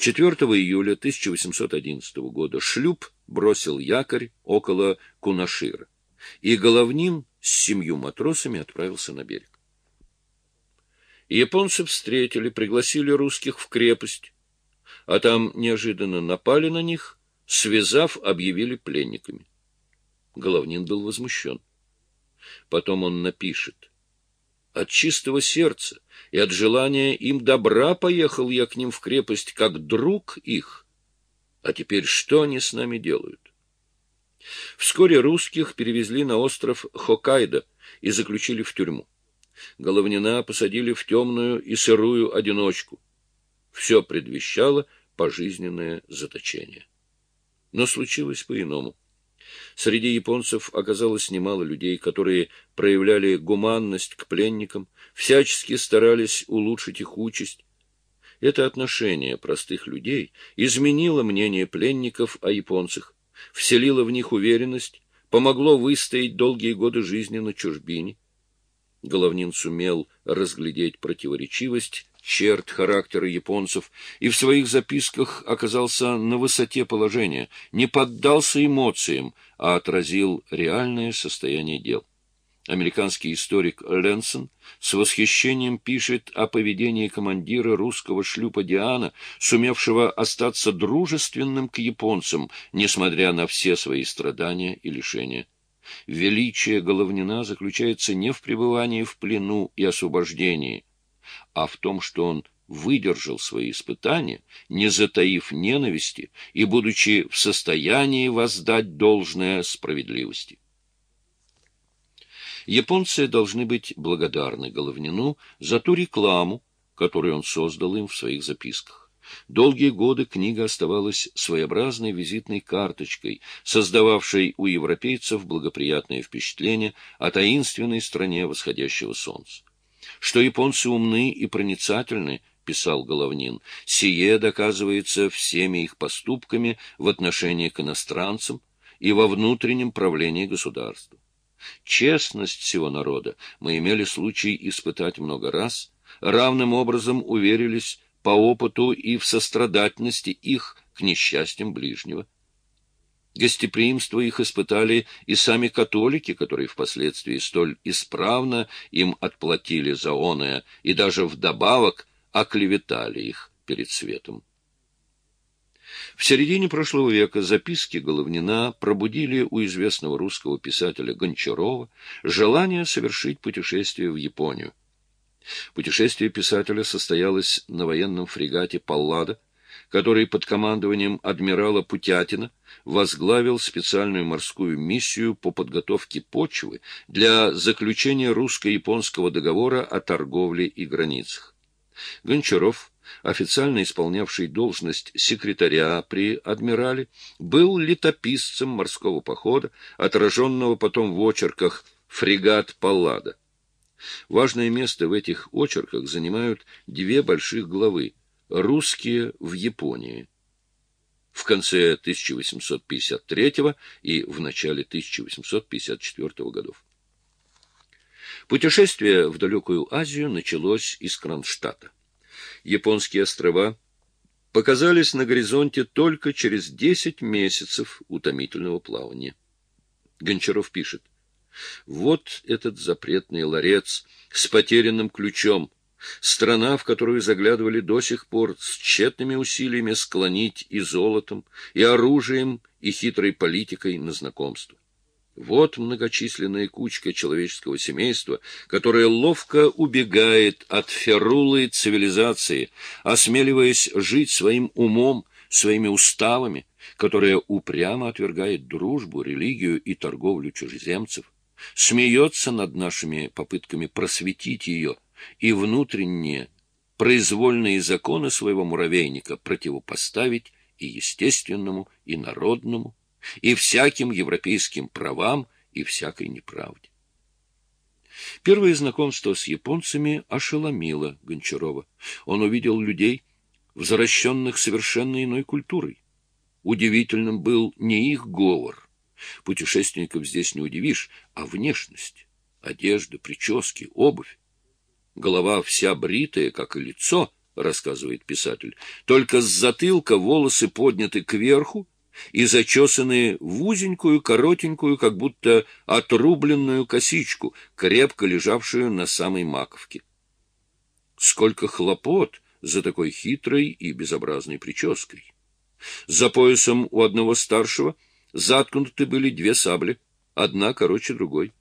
4 июля 1811 года шлюп бросил якорь около Кунашира, и Головнин с семью матросами отправился на берег. Японцы встретили, пригласили русских в крепость, а там неожиданно напали на них, связав, объявили пленниками. Головнин был возмущен. Потом он напишет. От чистого сердца и от желания им добра поехал я к ним в крепость, как друг их. А теперь что они с нами делают? Вскоре русских перевезли на остров Хоккайдо и заключили в тюрьму. Головнина посадили в темную и сырую одиночку. Все предвещало пожизненное заточение. Но случилось по-иному. Среди японцев оказалось немало людей, которые проявляли гуманность к пленникам, всячески старались улучшить их участь. Это отношение простых людей изменило мнение пленников о японцах, вселило в них уверенность, помогло выстоять долгие годы жизни на чужбине. Головнин сумел разглядеть противоречивость черт характера японцев и в своих записках оказался на высоте положения, не поддался эмоциям, а отразил реальное состояние дел. Американский историк Ленсон с восхищением пишет о поведении командира русского шлюпа «Диана», сумевшего остаться дружественным к японцам, несмотря на все свои страдания и лишения. Величие Головнина заключается не в пребывании в плену и освобождении, а в том, что он выдержал свои испытания, не затаив ненависти и будучи в состоянии воздать должное справедливости. Японцы должны быть благодарны Головнину за ту рекламу, которую он создал им в своих записках. Долгие годы книга оставалась своеобразной визитной карточкой, создававшей у европейцев благоприятное впечатление о таинственной стране восходящего солнца. Что японцы умны и проницательны, писал Головнин, сие доказывается всеми их поступками в отношении к иностранцам и во внутреннем правлении государства. Честность всего народа мы имели случай испытать много раз, равным образом уверились по опыту и в сострадательности их к несчастьям ближнего. Гостеприимство их испытали и сами католики, которые впоследствии столь исправно им отплатили за оное и даже вдобавок оклеветали их перед светом. В середине прошлого века записки Головнина пробудили у известного русского писателя Гончарова желание совершить путешествие в Японию. Путешествие писателя состоялось на военном фрегате «Паллада», который под командованием адмирала Путятина возглавил специальную морскую миссию по подготовке почвы для заключения русско-японского договора о торговле и границах. Гончаров, официально исполнявший должность секретаря при адмирале, был летописцем морского похода, отраженного потом в очерках «Фрегат Паллада». Важное место в этих очерках занимают две больших главы «Русские в Японии» в конце 1853 и в начале 1854 годов. Путешествие в далекую Азию началось из Кронштадта. Японские острова показались на горизонте только через 10 месяцев утомительного плавания. Гончаров пишет, «Вот этот запретный ларец с потерянным ключом, страна, в которую заглядывали до сих пор с тщетными усилиями склонить и золотом, и оружием, и хитрой политикой на знакомство. Вот многочисленная кучка человеческого семейства, которая ловко убегает от ферулы цивилизации, осмеливаясь жить своим умом, своими уставами, которая упрямо отвергает дружбу, религию и торговлю чужеземцев, смеется над нашими попытками просветить ее и внутренние произвольные законы своего муравейника противопоставить и естественному, и народному, и всяким европейским правам и всякой неправде. Первое знакомство с японцами ошеломило Гончарова. Он увидел людей, возвращенных совершенно иной культурой. Удивительным был не их говор. Путешественников здесь не удивишь, а внешность, одежда, прически, обувь. Голова вся бритая, как и лицо, рассказывает писатель, только с затылка волосы подняты кверху и зачесаны в узенькую, коротенькую, как будто отрубленную косичку, крепко лежавшую на самой маковке. Сколько хлопот за такой хитрой и безобразной прической! За поясом у одного старшего заткнуты были две сабли, одна короче другой.